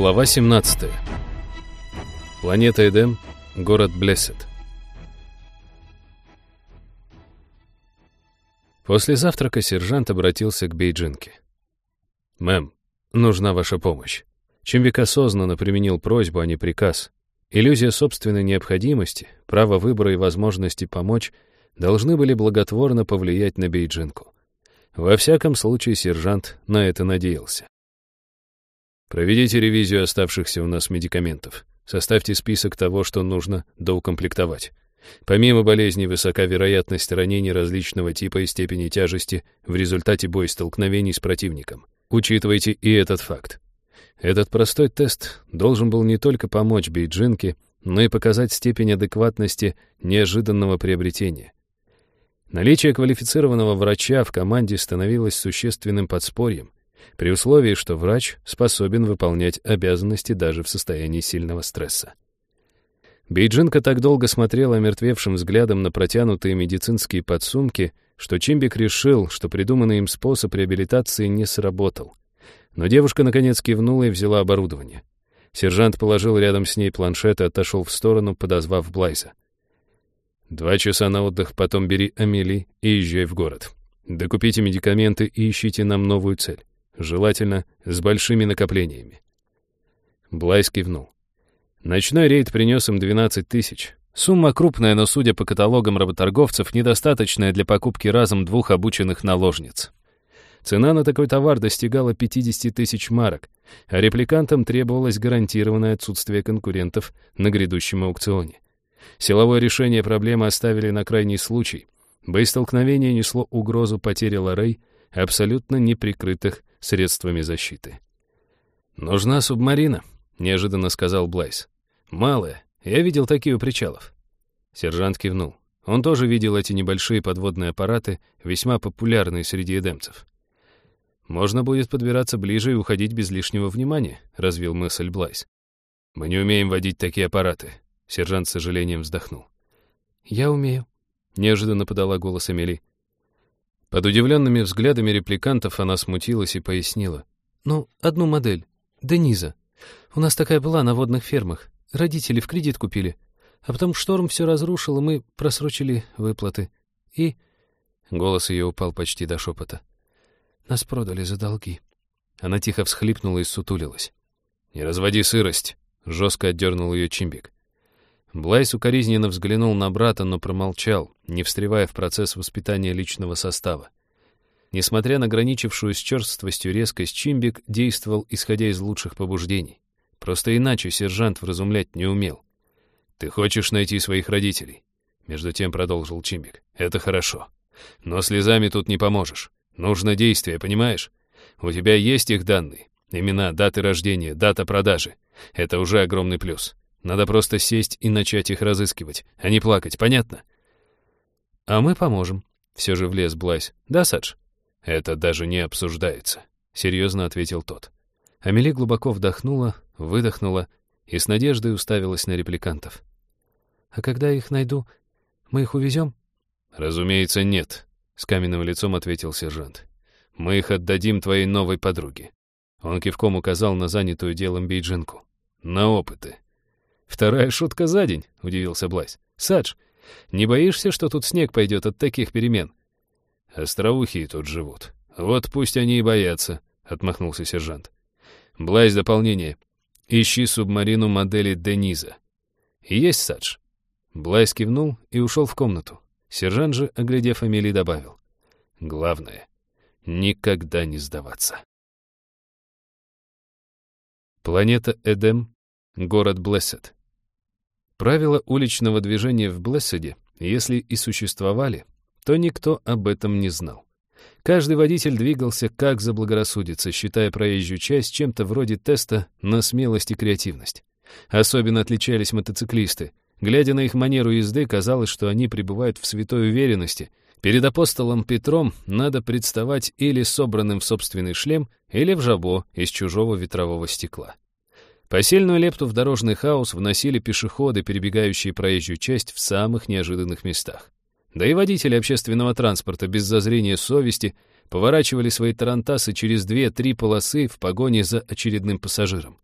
Глава 17. Планета Эдем, город Блессет. После завтрака сержант обратился к Бейджинке. «Мэм, нужна ваша помощь». Чемвик осознанно применил просьбу, а не приказ. Иллюзия собственной необходимости, право выбора и возможности помочь должны были благотворно повлиять на Бейджинку. Во всяком случае, сержант на это надеялся. Проведите ревизию оставшихся у нас медикаментов. Составьте список того, что нужно доукомплектовать. Помимо болезней, высока вероятность ранений различного типа и степени тяжести в результате боестолкновений с противником. Учитывайте и этот факт. Этот простой тест должен был не только помочь Бейджинке, но и показать степень адекватности неожиданного приобретения. Наличие квалифицированного врача в команде становилось существенным подспорьем, при условии, что врач способен выполнять обязанности даже в состоянии сильного стресса. Бейджинка так долго смотрела мертвевшим взглядом на протянутые медицинские подсумки, что Чимбик решил, что придуманный им способ реабилитации не сработал. Но девушка наконец кивнула и взяла оборудование. Сержант положил рядом с ней планшет и отошел в сторону, подозвав Блайза. «Два часа на отдых, потом бери Амели и езжай в город. Докупите медикаменты и ищите нам новую цель желательно с большими накоплениями. Блайс кивнул. Ночной рейд принес им 12 тысяч. Сумма крупная, но, судя по каталогам работорговцев, недостаточная для покупки разом двух обученных наложниц. Цена на такой товар достигала 50 тысяч марок, а репликантам требовалось гарантированное отсутствие конкурентов на грядущем аукционе. Силовое решение проблемы оставили на крайний случай. Боестолкновение несло угрозу потери Лорей, абсолютно неприкрытых средствами защиты. «Нужна субмарина», — неожиданно сказал Блайс. «Малая. Я видел такие у причалов». Сержант кивнул. Он тоже видел эти небольшие подводные аппараты, весьма популярные среди эдемцев. «Можно будет подбираться ближе и уходить без лишнего внимания», — развил мысль Блайс. «Мы не умеем водить такие аппараты», — сержант с сожалением вздохнул. «Я умею», — неожиданно подала голос Эмили. Под удивленными взглядами репликантов она смутилась и пояснила. «Ну, одну модель. Дениза. У нас такая была на водных фермах. Родители в кредит купили. А потом шторм все разрушил, и мы просрочили выплаты. И...» Голос ее упал почти до шепота. «Нас продали за долги». Она тихо всхлипнула и сутулилась. «Не разводи сырость!» — жестко отдернул ее Чимбик. Блайс укоризненно взглянул на брата, но промолчал, не встревая в процесс воспитания личного состава. Несмотря на граничившую с черствостью резкость, Чимбик действовал, исходя из лучших побуждений. Просто иначе сержант вразумлять не умел. «Ты хочешь найти своих родителей?» Между тем продолжил Чимбик. «Это хорошо. Но слезами тут не поможешь. Нужно действие, понимаешь? У тебя есть их данные. Имена, даты рождения, дата продажи. Это уже огромный плюс. Надо просто сесть и начать их разыскивать, а не плакать, понятно? А мы поможем, все же влез Блайс. Да, Садж? Это даже не обсуждается, серьезно ответил тот. Амели глубоко вдохнула, выдохнула и с надеждой уставилась на репликантов. «А когда их найду, мы их увезем?» «Разумеется, нет», — с каменным лицом ответил сержант. «Мы их отдадим твоей новой подруге». Он кивком указал на занятую делом бейджинку. «На опыты. «Вторая шутка за день», — удивился Блайс. «Садж, не боишься, что тут снег пойдет от таких перемен?» «Остроухие тут живут. Вот пусть они и боятся», — отмахнулся сержант. «Блайс, дополнение. Ищи субмарину модели Дениза». «Есть, Садж». Блайс кивнул и ушел в комнату. Сержант же, оглядев Амели, добавил. «Главное — никогда не сдаваться». Планета Эдем, город Блессет. Правила уличного движения в Блесседе, если и существовали, то никто об этом не знал. Каждый водитель двигался как заблагорассудится, считая проезжую часть чем-то вроде теста на смелость и креативность. Особенно отличались мотоциклисты. Глядя на их манеру езды, казалось, что они пребывают в святой уверенности. Перед апостолом Петром надо представать или собранным в собственный шлем, или в жабо из чужого ветрового стекла. Посильную лепту в дорожный хаос вносили пешеходы, перебегающие проезжую часть в самых неожиданных местах. Да и водители общественного транспорта без зазрения совести поворачивали свои тарантасы через две-три полосы в погоне за очередным пассажиром.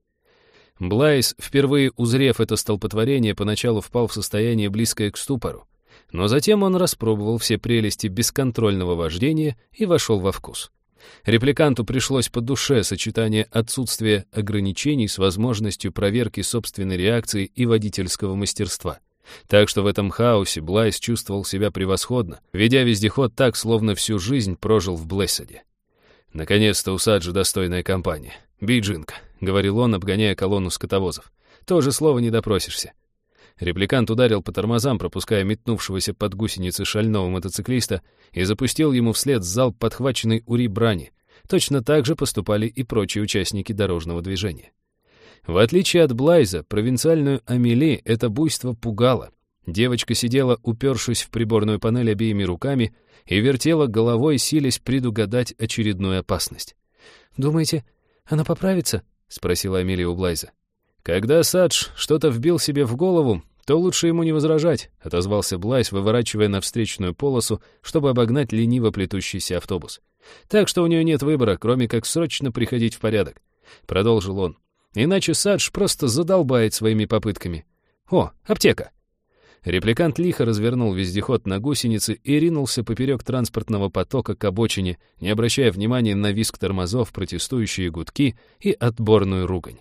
Блайс, впервые узрев это столпотворение, поначалу впал в состояние, близкое к ступору. Но затем он распробовал все прелести бесконтрольного вождения и вошел во вкус. Репликанту пришлось по душе сочетание отсутствия ограничений с возможностью проверки собственной реакции и водительского мастерства. Так что в этом хаосе Блайс чувствовал себя превосходно, ведя вездеход так, словно всю жизнь прожил в Блессаде. «Наконец-то у Саджи достойная компания. Биджинка», — говорил он, обгоняя колонну скотовозов. «Тоже слова не допросишься». Репликант ударил по тормозам, пропуская метнувшегося под гусеницы шального мотоциклиста, и запустил ему вслед залп подхваченный Ури Брани. Точно так же поступали и прочие участники дорожного движения. В отличие от Блайза, провинциальную Амели это буйство пугало. Девочка сидела, упершись в приборную панель обеими руками, и вертела головой, силясь предугадать очередную опасность. «Думаете, она поправится?» — спросила Амелия у Блайза. «Когда Садж что-то вбил себе в голову, то лучше ему не возражать», — отозвался Блайз, выворачивая на встречную полосу, чтобы обогнать лениво плетущийся автобус. «Так что у нее нет выбора, кроме как срочно приходить в порядок», — продолжил он. «Иначе Садж просто задолбает своими попытками. О, аптека!» Репликант лихо развернул вездеход на гусеницы и ринулся поперек транспортного потока к обочине, не обращая внимания на визг тормозов, протестующие гудки и отборную ругань.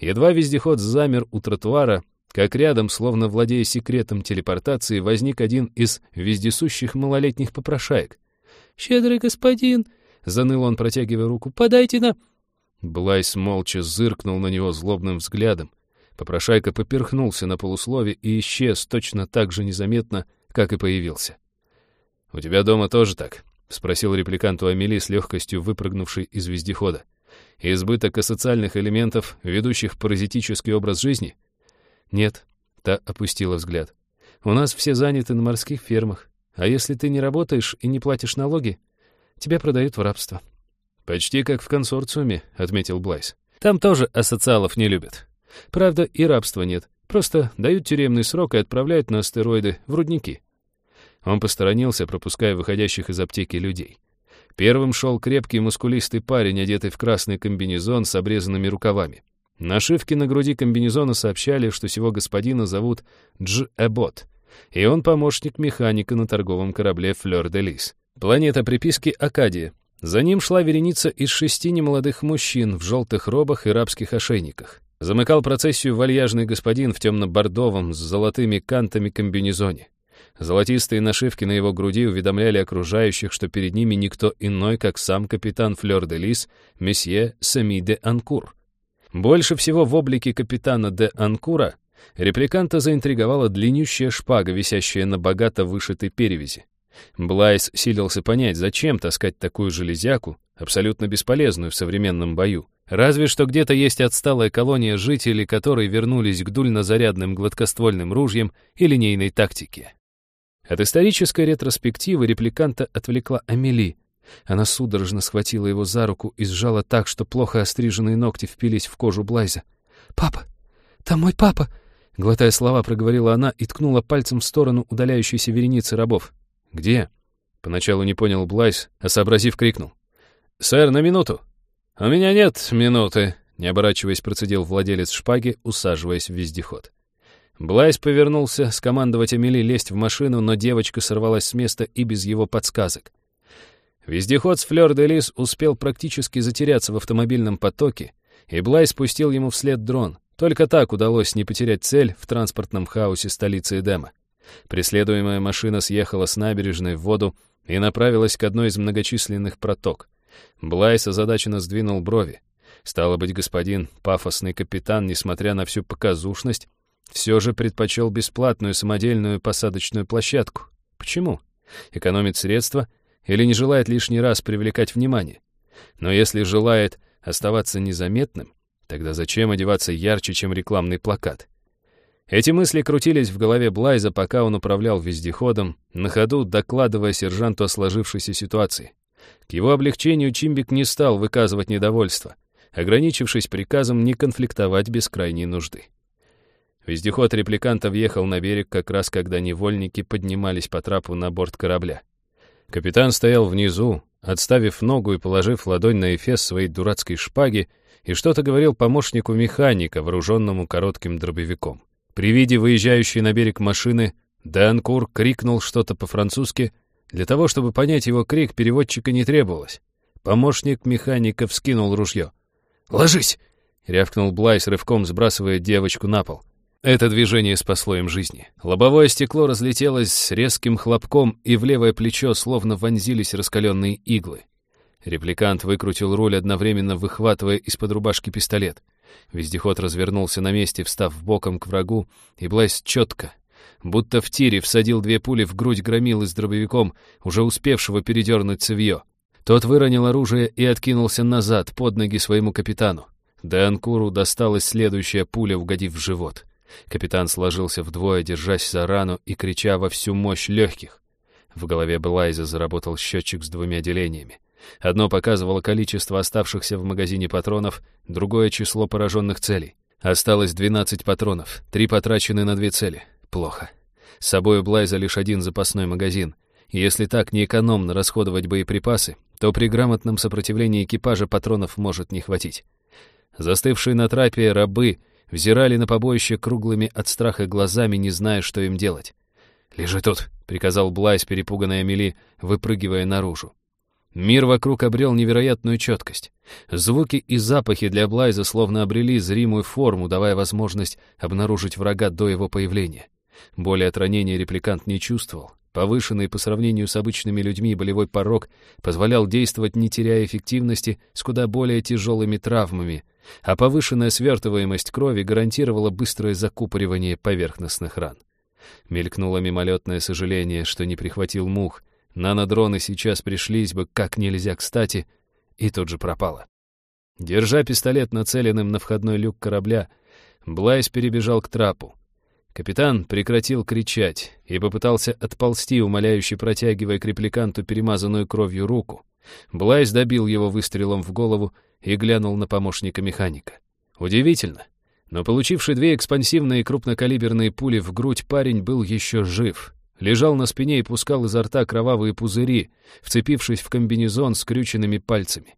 Едва вездеход замер у тротуара, как рядом, словно владея секретом телепортации, возник один из вездесущих малолетних попрошаек. «Щедрый господин!» — заныл он, протягивая руку. «Подайте на...» Блайс молча зыркнул на него злобным взглядом. Попрошайка поперхнулся на полуслове и исчез точно так же незаметно, как и появился. «У тебя дома тоже так?» — спросил репликанту Амели с легкостью выпрыгнувший из вездехода. «Избыток асоциальных элементов, ведущих паразитический образ жизни?» «Нет», — та опустила взгляд. «У нас все заняты на морских фермах, а если ты не работаешь и не платишь налоги, тебя продают в рабство». «Почти как в консорциуме», — отметил Блайс. «Там тоже асоциалов не любят. Правда, и рабства нет. Просто дают тюремный срок и отправляют на астероиды в рудники. Он посторонился, пропуская выходящих из аптеки людей. Первым шел крепкий мускулистый парень, одетый в красный комбинезон с обрезанными рукавами. Нашивки на груди комбинезона сообщали, что сего господина зовут Дж. Эбот, и он помощник механика на торговом корабле «Флёр де Лис». Планета приписки Акадия. За ним шла вереница из шести немолодых мужчин в желтых робах и рабских ошейниках. Замыкал процессию вальяжный господин в темно-бордовом с золотыми кантами комбинезоне. Золотистые нашивки на его груди уведомляли окружающих, что перед ними никто иной, как сам капитан Флёр де Лис, месье Сами де Анкур. Больше всего в облике капитана де Анкура репликанта заинтриговала длиннющая шпага, висящая на богато вышитой перевязи. Блайс силился понять, зачем таскать такую железяку, абсолютно бесполезную в современном бою. Разве что где-то есть отсталая колония жителей, которые вернулись к дульнозарядным гладкоствольным ружьям и линейной тактике. От исторической ретроспективы репликанта отвлекла Амели. Она судорожно схватила его за руку и сжала так, что плохо остриженные ногти впились в кожу Блайза. «Папа! Там мой папа!» Глотая слова, проговорила она и ткнула пальцем в сторону удаляющейся вереницы рабов. «Где?» Поначалу не понял Блайз, а сообразив, крикнул. «Сэр, на минуту!» «У меня нет минуты», — не оборачиваясь, процедил владелец шпаги, усаживаясь в вездеход. Блайс повернулся скомандовать Амели лезть в машину, но девочка сорвалась с места и без его подсказок. Вездеход с Флёр де Лис успел практически затеряться в автомобильном потоке, и Блай спустил ему вслед дрон. Только так удалось не потерять цель в транспортном хаосе столицы Эдема. Преследуемая машина съехала с набережной в воду и направилась к одной из многочисленных проток. Блайс озадаченно сдвинул брови. Стало быть, господин, пафосный капитан, несмотря на всю показушность, все же предпочел бесплатную самодельную посадочную площадку. Почему? Экономит средства или не желает лишний раз привлекать внимание? Но если желает оставаться незаметным, тогда зачем одеваться ярче, чем рекламный плакат? Эти мысли крутились в голове Блайза, пока он управлял вездеходом, на ходу докладывая сержанту о сложившейся ситуации. К его облегчению Чимбик не стал выказывать недовольство, ограничившись приказом не конфликтовать без крайней нужды. Вездеход репликанта въехал на берег как раз когда невольники поднимались по трапу на борт корабля. Капитан стоял внизу, отставив ногу и положив ладонь на эфес своей дурацкой шпаги, и что-то говорил помощнику механика, вооруженному коротким дробовиком. При виде выезжающей на берег машины Данкур крикнул что-то по-французски. Для того, чтобы понять его крик, переводчика не требовалось. Помощник механика вскинул ружье. «Ложись!» — рявкнул Блайс, рывком сбрасывая девочку на пол. Это движение спасло им жизни. Лобовое стекло разлетелось с резким хлопком, и в левое плечо словно вонзились раскаленные иглы. Репликант выкрутил руль, одновременно выхватывая из-под рубашки пистолет. Вездеход развернулся на месте, встав боком к врагу, и Блайс четко, будто в тире, всадил две пули в грудь громилы с дробовиком, уже успевшего передернуть цевье. Тот выронил оружие и откинулся назад, под ноги своему капитану. Деанкуру досталась следующая пуля, угодив в живот. Капитан сложился вдвое, держась за рану и крича во всю мощь легких. В голове Блайза заработал счетчик с двумя делениями. Одно показывало количество оставшихся в магазине патронов, другое — число пораженных целей. Осталось 12 патронов, три потрачены на две цели. Плохо. С собой у Блайза лишь один запасной магазин. Если так неэкономно расходовать боеприпасы, то при грамотном сопротивлении экипажа патронов может не хватить. Застывшие на трапе рабы взирали на побоище круглыми от страха глазами, не зная, что им делать. «Лежи тут», — приказал Блайз, перепуганная Амели, выпрыгивая наружу. Мир вокруг обрел невероятную четкость. Звуки и запахи для Блайза словно обрели зримую форму, давая возможность обнаружить врага до его появления. Боли от ранения репликант не чувствовал. Повышенный по сравнению с обычными людьми болевой порог позволял действовать, не теряя эффективности, с куда более тяжелыми травмами, а повышенная свертываемость крови гарантировала быстрое закупоривание поверхностных ран. Мелькнуло мимолетное сожаление, что не прихватил мух, Нанодроны сейчас пришлись бы как нельзя кстати, и тут же пропало. Держа пистолет нацеленным на входной люк корабля, Блайс перебежал к трапу. Капитан прекратил кричать и попытался отползти, умоляюще протягивая к репликанту перемазанную кровью руку. Блайс добил его выстрелом в голову и глянул на помощника механика. Удивительно, но получивший две экспансивные крупнокалиберные пули в грудь парень был еще жив. Лежал на спине и пускал изо рта кровавые пузыри, вцепившись в комбинезон с крюченными пальцами.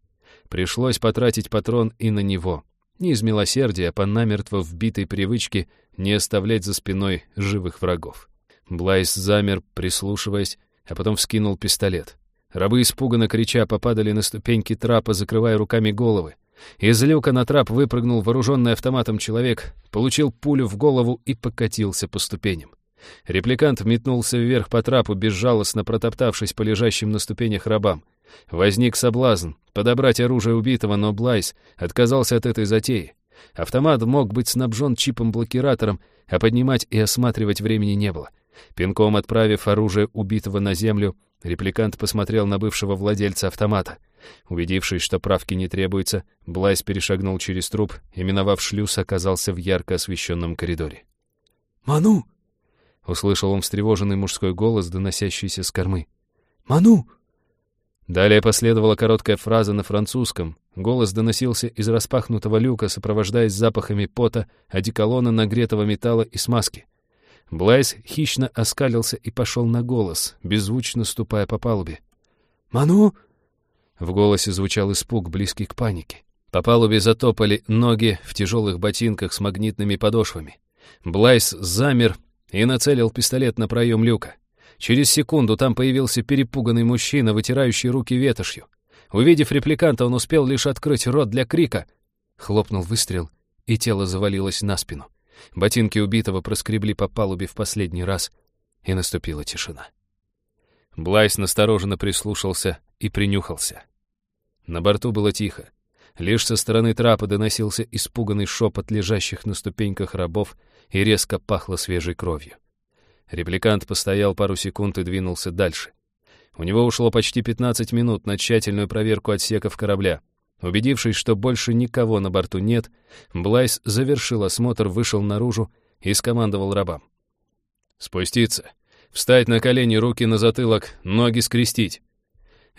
Пришлось потратить патрон и на него. Не из милосердия, а по намертво вбитой привычке не оставлять за спиной живых врагов. Блайс замер, прислушиваясь, а потом вскинул пистолет. Рабы, испуганно крича, попадали на ступеньки трапа, закрывая руками головы. Из люка на трап выпрыгнул вооруженный автоматом человек, получил пулю в голову и покатился по ступеням. Репликант метнулся вверх по трапу, безжалостно протоптавшись по лежащим на ступенях рабам. Возник соблазн подобрать оружие убитого, но Блайс отказался от этой затеи. Автомат мог быть снабжен чипом-блокиратором, а поднимать и осматривать времени не было. Пинком отправив оружие убитого на землю, репликант посмотрел на бывшего владельца автомата. Убедившись, что правки не требуется, Блайс перешагнул через труп и, миновав шлюз, оказался в ярко освещенном коридоре. «Ману!» — услышал он встревоженный мужской голос, доносящийся с кормы. «Ману!» Далее последовала короткая фраза на французском. Голос доносился из распахнутого люка, сопровождаясь запахами пота, одеколона, нагретого металла и смазки. Блайс хищно оскалился и пошел на голос, беззвучно ступая по палубе. «Ману!» В голосе звучал испуг, близкий к панике. По палубе затопали ноги в тяжелых ботинках с магнитными подошвами. Блайс замер, и нацелил пистолет на проем люка. Через секунду там появился перепуганный мужчина, вытирающий руки ветошью. Увидев репликанта, он успел лишь открыть рот для крика. Хлопнул выстрел, и тело завалилось на спину. Ботинки убитого проскребли по палубе в последний раз, и наступила тишина. Блайс настороженно прислушался и принюхался. На борту было тихо. Лишь со стороны трапа доносился испуганный шепот лежащих на ступеньках рабов и резко пахло свежей кровью. Репликант постоял пару секунд и двинулся дальше. У него ушло почти 15 минут на тщательную проверку отсеков корабля. Убедившись, что больше никого на борту нет, Блайс завершил осмотр, вышел наружу и скомандовал рабам. «Спуститься. Встать на колени, руки на затылок, ноги скрестить».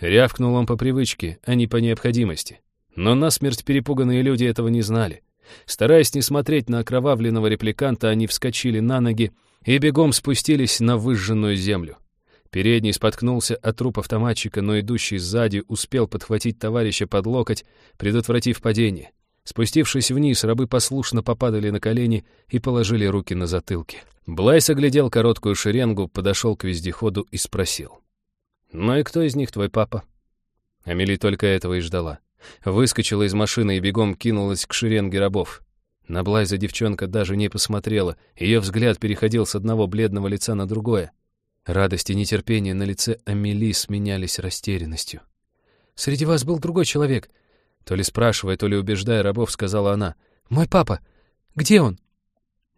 Рявкнул он по привычке, а не по необходимости. Но насмерть перепуганные люди этого не знали. Стараясь не смотреть на окровавленного репликанта, они вскочили на ноги и бегом спустились на выжженную землю. Передний споткнулся от труп автоматчика, но идущий сзади успел подхватить товарища под локоть, предотвратив падение. Спустившись вниз, рабы послушно попадали на колени и положили руки на затылки. Блайс оглядел короткую шеренгу, подошел к вездеходу и спросил. «Ну и кто из них твой папа?» Амели только этого и ждала. Выскочила из машины и бегом кинулась к шеренге рабов. На Блайза девчонка даже не посмотрела, ее взгляд переходил с одного бледного лица на другое. Радость и нетерпение на лице Амели сменялись растерянностью. «Среди вас был другой человек», то ли спрашивая, то ли убеждая рабов, сказала она. «Мой папа! Где он?»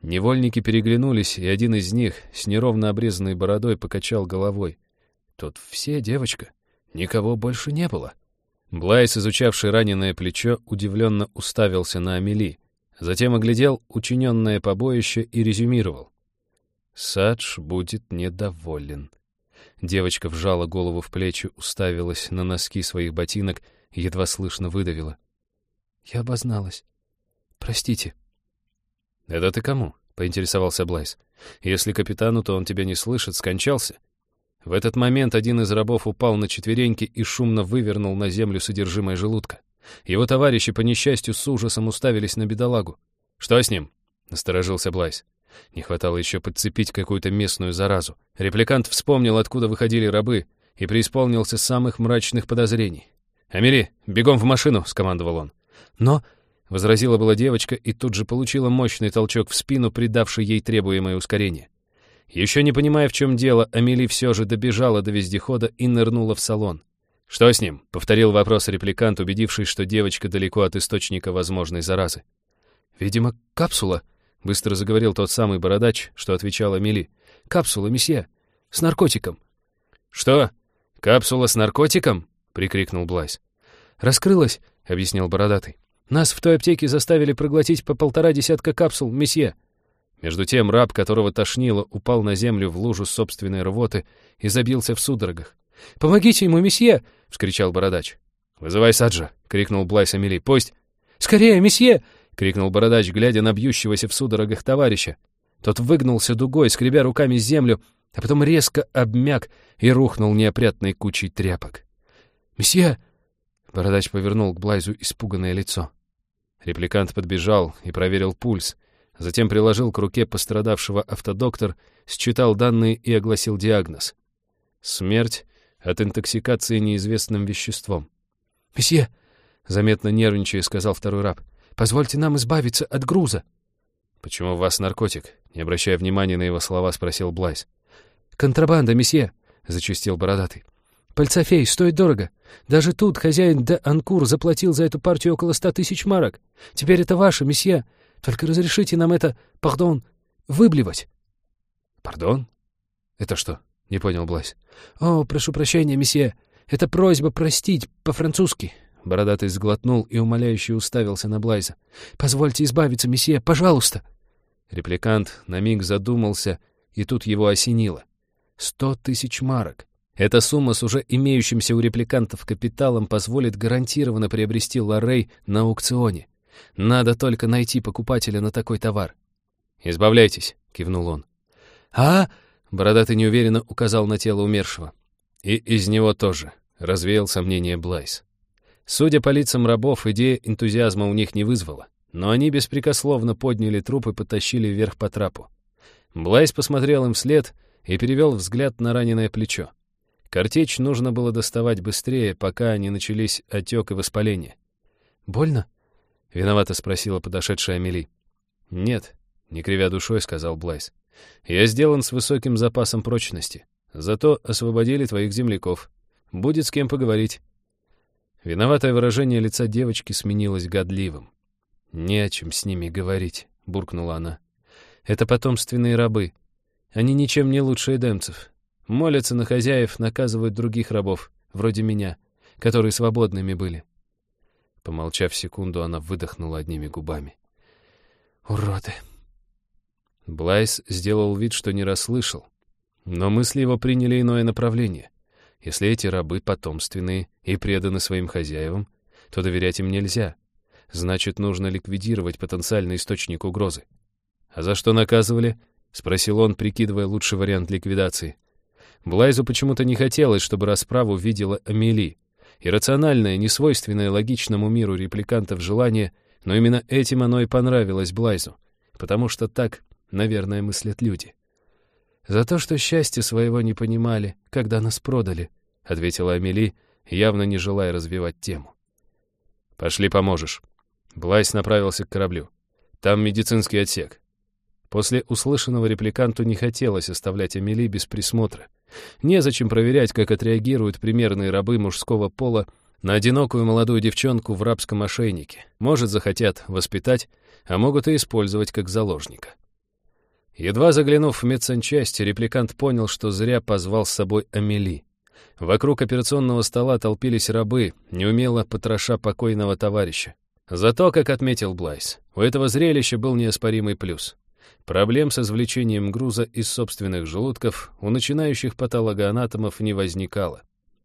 Невольники переглянулись, и один из них с неровно обрезанной бородой покачал головой. «Тут все, девочка. Никого больше не было». Блайс, изучавший раненое плечо, удивленно уставился на Амели. Затем оглядел учиненное побоище и резюмировал. «Садж будет недоволен». Девочка вжала голову в плечи, уставилась на носки своих ботинок — едва слышно выдавила. «Я обозналась. Простите». «Это ты кому?» — поинтересовался Блайс. «Если капитану, то он тебя не слышит, скончался». В этот момент один из рабов упал на четвереньки и шумно вывернул на землю содержимое желудка. Его товарищи, по несчастью, с ужасом уставились на бедолагу. «Что с ним?» — насторожился Блайс. Не хватало еще подцепить какую-то местную заразу. Репликант вспомнил, откуда выходили рабы, и преисполнился самых мрачных подозрений. «Амели, бегом в машину!» — скомандовал он. «Но...» — возразила была девочка и тут же получила мощный толчок в спину, придавший ей требуемое ускорение. Еще не понимая, в чем дело, Амели все же добежала до вездехода и нырнула в салон. «Что с ним?» — повторил вопрос репликант, убедившись, что девочка далеко от источника возможной заразы. «Видимо, капсула», — быстро заговорил тот самый бородач, что отвечал Амели. «Капсула, месье, с наркотиком». «Что? Капсула с наркотиком?» прикрикнул Блайс. «Раскрылась», — объяснил Бородатый. «Нас в той аптеке заставили проглотить по полтора десятка капсул, месье». Между тем раб, которого тошнило, упал на землю в лужу собственной рвоты и забился в судорогах. «Помогите ему, месье!» — вскричал Бородач. «Вызывай Саджа!» — крикнул Блайс Амели. «Пусть!» «Скорее, месье!» — крикнул Бородач, глядя на бьющегося в судорогах товарища. Тот выгнулся дугой, скребя руками землю, а потом резко обмяк и рухнул неопрятной кучей тряпок. «Месье!» Бородач повернул к Блайзу испуганное лицо. Репликант подбежал и проверил пульс. Затем приложил к руке пострадавшего автодоктор, считал данные и огласил диагноз. Смерть от интоксикации неизвестным веществом. «Месье!» — заметно нервничая, сказал второй раб. «Позвольте нам избавиться от груза». «Почему у вас наркотик?» — не обращая внимания на его слова, спросил Блайз. «Контрабанда, месье!» — зачастил бородатый. Пальцофей стоит дорого. Даже тут хозяин де Анкур заплатил за эту партию около ста тысяч марок. Теперь это ваше, месье. Только разрешите нам это, пардон, выблевать». «Пардон? Это что?» — не понял Блась. «О, прошу прощения, месье. Это просьба простить по-французски». Бородатый сглотнул и умоляюще уставился на Блайза. «Позвольте избавиться, месье, пожалуйста!» Репликант на миг задумался, и тут его осенило. «Сто тысяч марок. Эта сумма с уже имеющимся у репликантов капиталом позволит гарантированно приобрести Лоррей на аукционе. Надо только найти покупателя на такой товар. «Избавляйтесь», — кивнул он. «А?» — бородатый неуверенно указал на тело умершего. «И из него тоже», — развеял сомнение Блайс. Судя по лицам рабов, идея энтузиазма у них не вызвала, но они беспрекословно подняли труп и потащили вверх по трапу. Блайс посмотрел им вслед и перевел взгляд на раненое плечо. Картечь нужно было доставать быстрее, пока не начались отек и воспаление. «Больно?» — виновато спросила подошедшая Амели. «Нет», — не кривя душой, сказал Блайс. «Я сделан с высоким запасом прочности. Зато освободили твоих земляков. Будет с кем поговорить». Виноватое выражение лица девочки сменилось годливым. «Не о чем с ними говорить», — буркнула она. «Это потомственные рабы. Они ничем не лучше эдемцев. Молятся на хозяев, наказывают других рабов, вроде меня, которые свободными были. Помолчав секунду, она выдохнула одними губами. «Уроды!» Блайс сделал вид, что не расслышал. Но мысли его приняли иное направление. Если эти рабы потомственные и преданы своим хозяевам, то доверять им нельзя. Значит, нужно ликвидировать потенциальный источник угрозы. «А за что наказывали?» — спросил он, прикидывая лучший вариант ликвидации. Блайзу почему-то не хотелось, чтобы расправу видела Амели. Иррациональное, несвойственное логичному миру репликантов желание Но именно этим оно и понравилось Блайзу, потому что так, наверное, мыслят люди. «За то, что счастье своего не понимали, когда нас продали», — ответила Амели, явно не желая развивать тему. «Пошли, поможешь». Блайс направился к кораблю. «Там медицинский отсек». После услышанного репликанту не хотелось оставлять Амели без присмотра. Незачем проверять, как отреагируют примерные рабы мужского пола на одинокую молодую девчонку в рабском ошейнике. Может, захотят воспитать, а могут и использовать как заложника. Едва заглянув в медсанчасть, репликант понял, что зря позвал с собой Амели. Вокруг операционного стола толпились рабы, неумело потроша покойного товарища. Зато, как отметил Блайс, у этого зрелища был неоспоримый плюс. Проблем с извлечением груза из собственных желудков у начинающих патологоанатомов не возникало.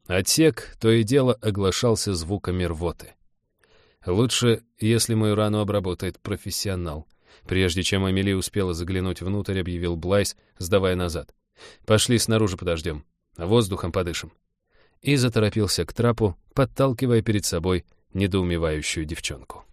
Отсек то и дело оглашался звуками рвоты. Лучше, если мою рану обработает профессионал. Прежде чем Амели успела заглянуть внутрь, объявил Блайс, сдавая назад. «Пошли снаружи подождем, воздухом подышим». И заторопился к трапу, подталкивая перед собой недоумевающую девчонку.